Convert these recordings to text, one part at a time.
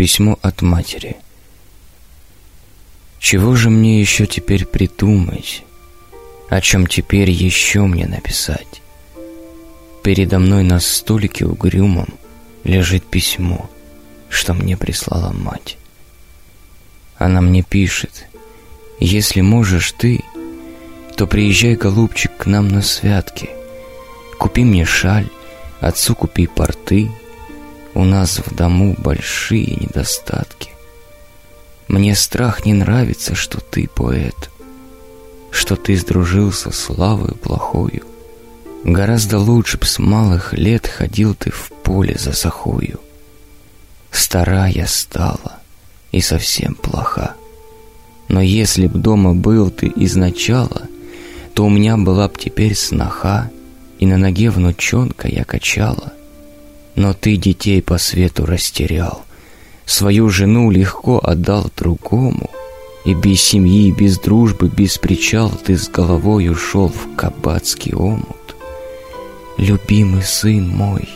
Письмо от матери. Чего же мне еще теперь придумать? О чем теперь еще мне написать? Передо мной на столике угрюмом лежит письмо, что мне прислала мать. Она мне пишет, если можешь ты, то приезжай, голубчик, к нам на святки. Купи мне шаль, отцу купи порты, у нас в дому большие недостатки. Мне страх не нравится, что ты поэт, Что ты сдружился славою плохою. Гораздо лучше б с малых лет Ходил ты в поле за сахою. Старая стала и совсем плоха. Но если б дома был ты изначала, То у меня была б теперь сноха, И на ноге внучонка я качала. Но ты детей по свету растерял, Свою жену легко отдал другому, И без семьи, без дружбы, без причал Ты с головой ушел в кабацкий омут. Любимый сын мой,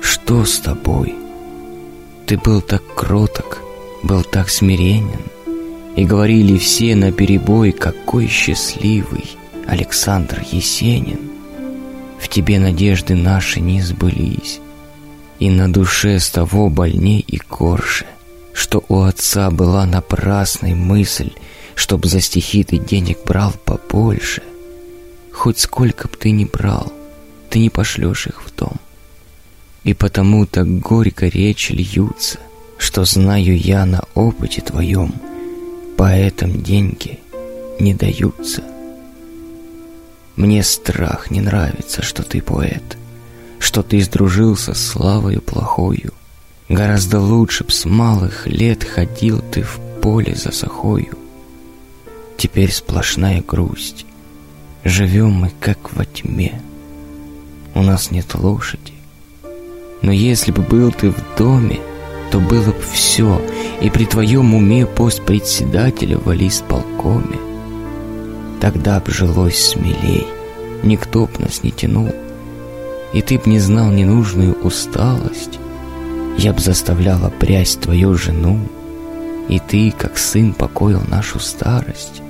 что с тобой? Ты был так кроток, был так смиренен, И говорили все на перебой, Какой счастливый Александр Есенин. В тебе надежды наши не сбылись, и на душе с того больней и корше, Что у отца была напрасной мысль, Чтоб за стихи ты денег брал побольше. Хоть сколько б ты ни брал, ты не пошлешь их в дом. И потому так горько речи льются, Что знаю я на опыте твоем, Поэтам деньги не даются. Мне страх не нравится, что ты поэт — что ты сдружился с славою плохою. Гораздо лучше б с малых лет ходил ты в поле за сахою. Теперь сплошная грусть. Живем мы как во тьме. У нас нет лошади. Но если бы был ты в доме, то было бы все, и при твоем уме пост председателя в полкоме. Тогда б жилось смелей, никто б нас не тянул, и ты б не знал ненужную усталость, Я б заставляла прясть твою жену, И ты, как сын, покоил нашу старость.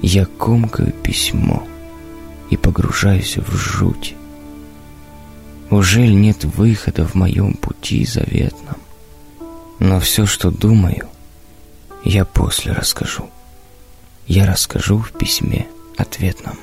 Я комкаю письмо и погружаюсь в жуть. Ужель нет выхода в моем пути заветном? Но все, что думаю, я после расскажу. Я расскажу в письме ответном.